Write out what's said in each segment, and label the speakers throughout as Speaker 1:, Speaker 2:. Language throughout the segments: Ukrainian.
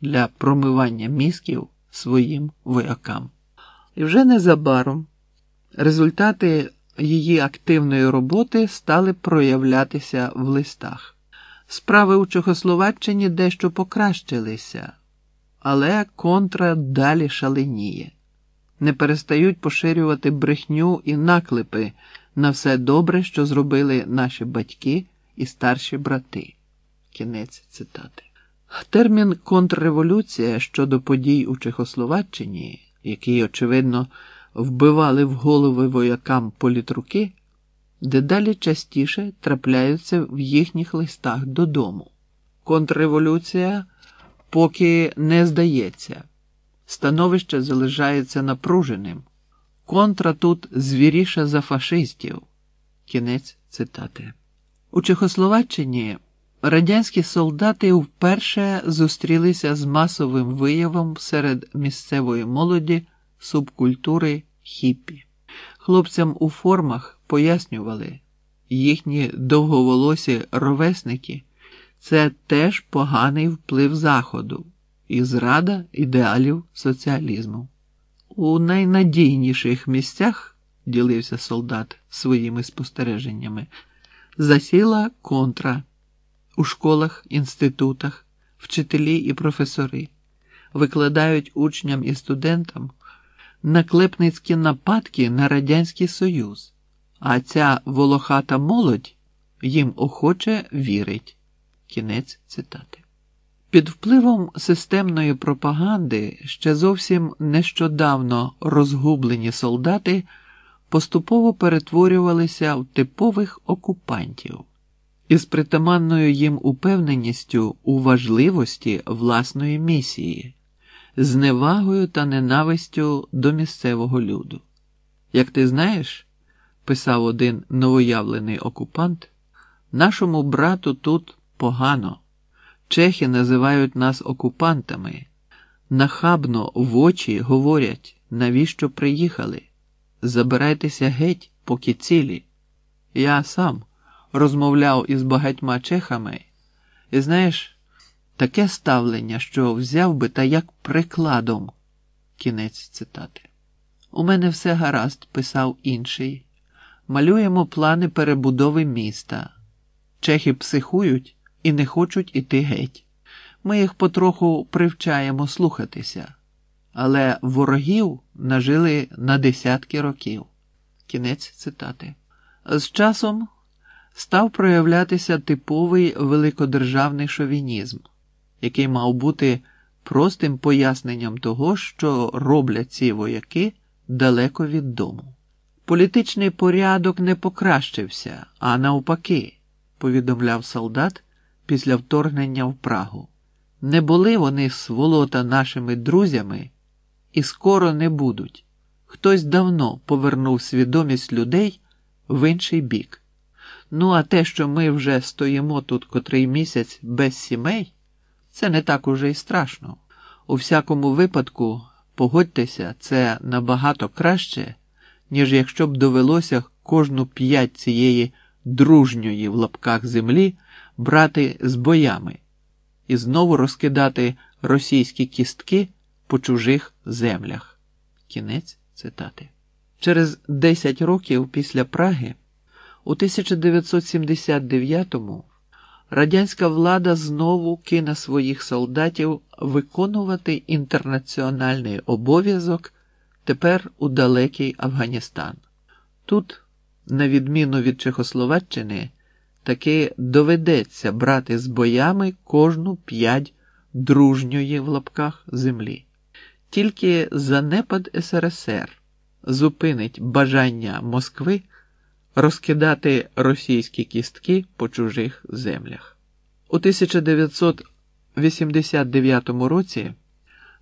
Speaker 1: для промивання мізків своїм воякам. І вже незабаром результати її активної роботи стали проявлятися в листах. Справи у Чехословаччині дещо покращилися, але контра далі шаленіє. Не перестають поширювати брехню і наклепи на все добре, що зробили наші батьки і старші брати. Кінець цитати. Термін контрреволюція щодо подій у Чехословаччині, який, очевидно, вбивали в голови воякам політруки, дедалі частіше трапляються в їхніх листах додому. Контрреволюція поки не здається, становище залишається напруженим. Контра тут звіріша за фашистів. Кінець цитати. У Чехословаччині радянські солдати вперше зустрілися з масовим виявом серед місцевої молоді субкультури хіппі. Хлопцям у формах пояснювали, їхні довговолосі ровесники це теж поганий вплив Заходу і зрада ідеалів соціалізму. У найнадійніших місцях, ділився солдат своїми спостереженнями, засіла контра у школах, інститутах, вчителі і професори викладають учням і студентам наклепницькі нападки на Радянський Союз, а ця волохата молодь їм охоче вірить. Кінець цитати. Під впливом системної пропаганди ще зовсім нещодавно розгублені солдати поступово перетворювалися в типових окупантів із притаманною їм упевненістю у важливості власної місії, з невагою та ненавистю до місцевого люду. Як ти знаєш, писав один новоявлений окупант, нашому брату тут погано. Чехи називають нас окупантами, нахабно в очі говорять, навіщо приїхали. Забирайтеся геть, поки цілі. Я сам розмовляв із багатьма чехами, і знаєш, таке ставлення, що взяв би та як прикладом. Кінець цитати. У мене все гаразд, писав інший. Малюємо плани перебудови міста. Чехи психують і не хочуть іти геть. Ми їх потроху привчаємо слухатися, але ворогів нажили на десятки років. Кінець цитати. З часом став проявлятися типовий великодержавний шовінізм, який мав бути простим поясненням того, що роблять ці вояки далеко від дому. Політичний порядок не покращився, а навпаки, повідомляв солдат після вторгнення в Прагу. Не були вони сволота нашими друзями і скоро не будуть. Хтось давно повернув свідомість людей в інший бік. Ну, а те, що ми вже стоїмо тут котрий місяць без сімей, це не так уже й страшно. У всякому випадку, погодьтеся, це набагато краще, ніж якщо б довелося кожну п'ять цієї дружньої в лапках землі брати з боями і знову розкидати російські кістки по чужих землях. Кінець цитати. Через 10 років після Праги, у 1979-му, радянська влада знову кине своїх солдатів виконувати інтернаціональний обов'язок тепер у далекий Афганістан. Тут, на відміну від Чехословаччини, таки доведеться брати з боями кожну п'ять дружньої в лапках землі. Тільки занепад СРСР зупинить бажання Москви розкидати російські кістки по чужих землях. У 1989 році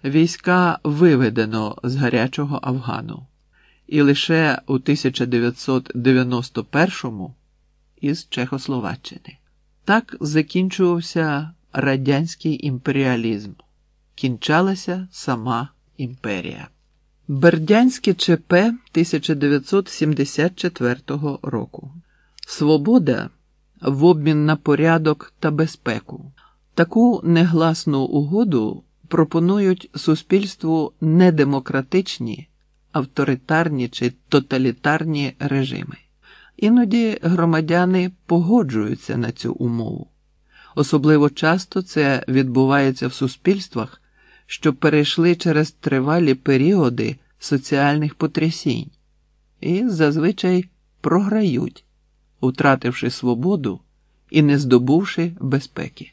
Speaker 1: війська виведено з гарячого Афгану, і лише у 1991 із Чехословаччини. Так закінчувався радянський імперіалізм, кінчалася сама імперія. Бердянське ЧП 1974 року. Свобода в обмін на порядок та безпеку. Таку негласну угоду пропонують суспільству недемократичні, авторитарні чи тоталітарні режими. Іноді громадяни погоджуються на цю умову. Особливо часто це відбувається в суспільствах, що перейшли через тривалі періоди соціальних потрясінь і зазвичай програють, втративши свободу і не здобувши безпеки.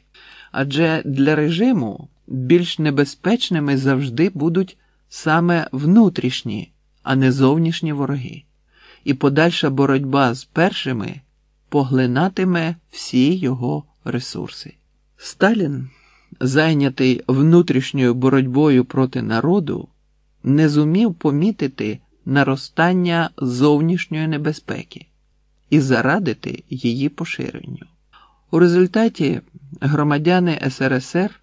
Speaker 1: Адже для режиму більш небезпечними завжди будуть саме внутрішні, а не зовнішні вороги, і подальша боротьба з першими поглинатиме всі його ресурси. Сталін, зайнятий внутрішньою боротьбою проти народу, не зумів помітити наростання зовнішньої небезпеки і зарадити її поширенню. У результаті громадяни СРСР,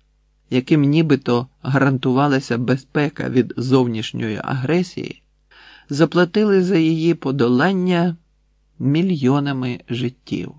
Speaker 1: яким нібито гарантувалася безпека від зовнішньої агресії, заплатили за її подолання мільйонами життів.